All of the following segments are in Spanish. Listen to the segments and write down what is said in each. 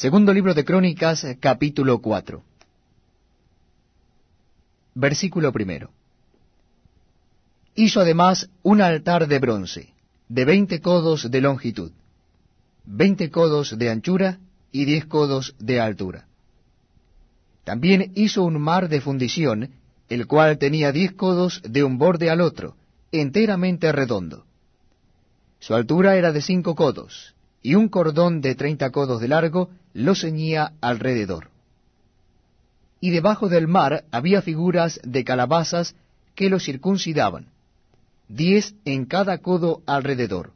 Segundo libro de Crónicas, capítulo 4. Versículo primero. Hizo además un altar de bronce, de veinte codos de longitud, veinte codos de anchura y diez codos de altura. También hizo un mar de fundición, el cual tenía diez codos de un borde al otro, enteramente redondo. Su altura era de cinco codos, y un cordón de treinta codos de largo lo ceñía alrededor. Y debajo del mar había figuras de calabazas que lo circuncidaban, diez en cada codo alrededor.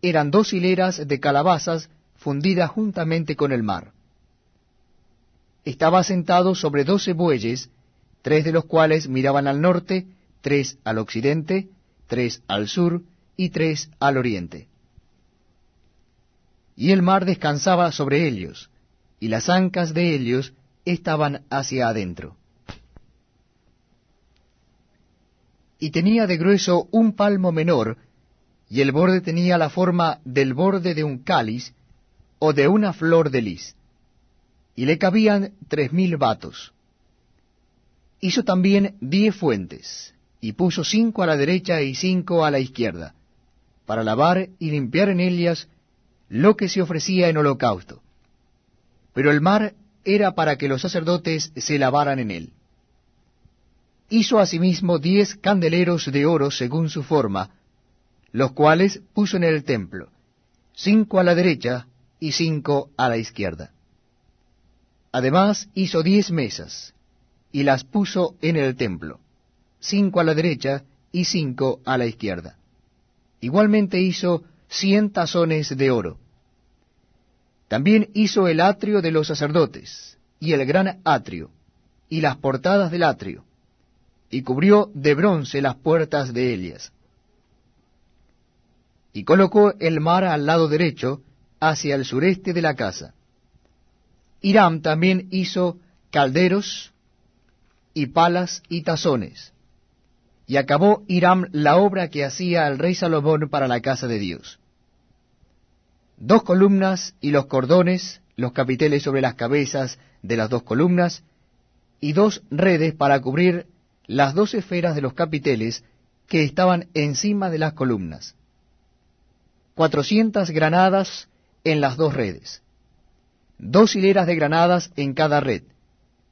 Eran dos hileras de calabazas fundidas juntamente con el mar. Estaba sentado sobre doce bueyes, tres de los cuales miraban al norte, tres al occidente, tres al sur y tres al oriente. Y el mar descansaba sobre ellos, y las ancas de ellos estaban hacia adentro. Y tenía de grueso un palmo menor, y el borde tenía la forma del borde de un cáliz o de una flor de lis, y le cabían tres mil vatos. Hizo también diez fuentes, y puso cinco a la derecha y cinco a la izquierda, para lavar y limpiar en ellas lo que se ofrecía en holocausto. Pero el mar era para que los sacerdotes se lavaran en él. Hizo asimismo diez candeleros de oro según su forma, los cuales puso en el templo, cinco a la derecha y cinco a la izquierda. Además hizo diez mesas, y las puso en el templo, cinco a la derecha y cinco a la izquierda. Igualmente hizo cien tazones de oro. También hizo el atrio de los sacerdotes, y el gran atrio, y las portadas del atrio, y cubrió de bronce las puertas de ellas. Y colocó el mar al lado derecho, hacia el sureste de la casa. Hiram también hizo calderos, y palas y tazones, y acabó Hiram la obra que hacía el rey Salomón para la casa de Dios. Dos columnas y los cordones, los capiteles sobre las cabezas de las dos columnas, y dos redes para cubrir las dos esferas de los capiteles que estaban encima de las columnas. Cuatrocientas granadas en las dos redes. Dos hileras de granadas en cada red,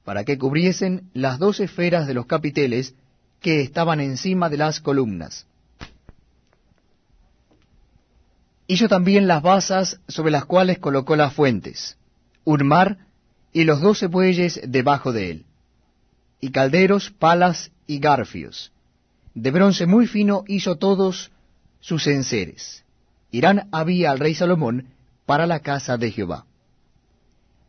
para que cubriesen las dos esferas de los capiteles que estaban encima de las columnas. Hizo también las basas sobre las cuales colocó las fuentes, un mar y los doce bueyes debajo de él, y calderos, palas y garfios. De bronce muy fino hizo todos sus enseres. Irán había al rey Salomón para la casa de Jehová.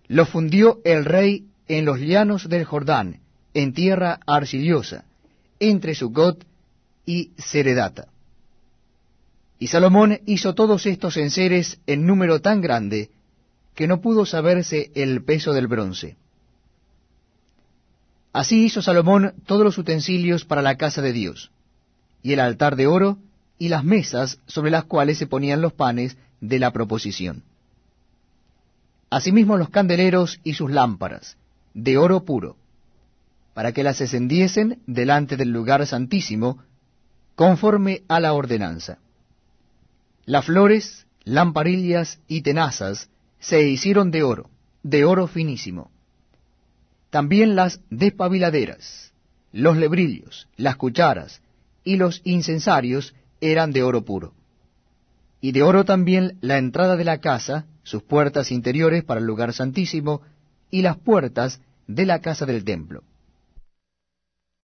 Lo fundió el rey en los llanos del Jordán, en tierra arcillosa, entre Sucot y Seredata. Y Salomón hizo todos estos enseres en número tan grande que no pudo saberse el peso del bronce. Así hizo Salomón todos los utensilios para la casa de Dios, y el altar de oro, y las mesas sobre las cuales se ponían los panes de la proposición. Asimismo los candeleros y sus lámparas, de oro puro, para que las encendiesen delante del lugar santísimo, conforme a la ordenanza. Las flores, lamparillas y tenazas se hicieron de oro, de oro finísimo. También las despabiladeras, los lebrillos, las cucharas y los incensarios eran de oro puro. Y de oro también la entrada de la casa, sus puertas interiores para el lugar santísimo, y las puertas de la casa del templo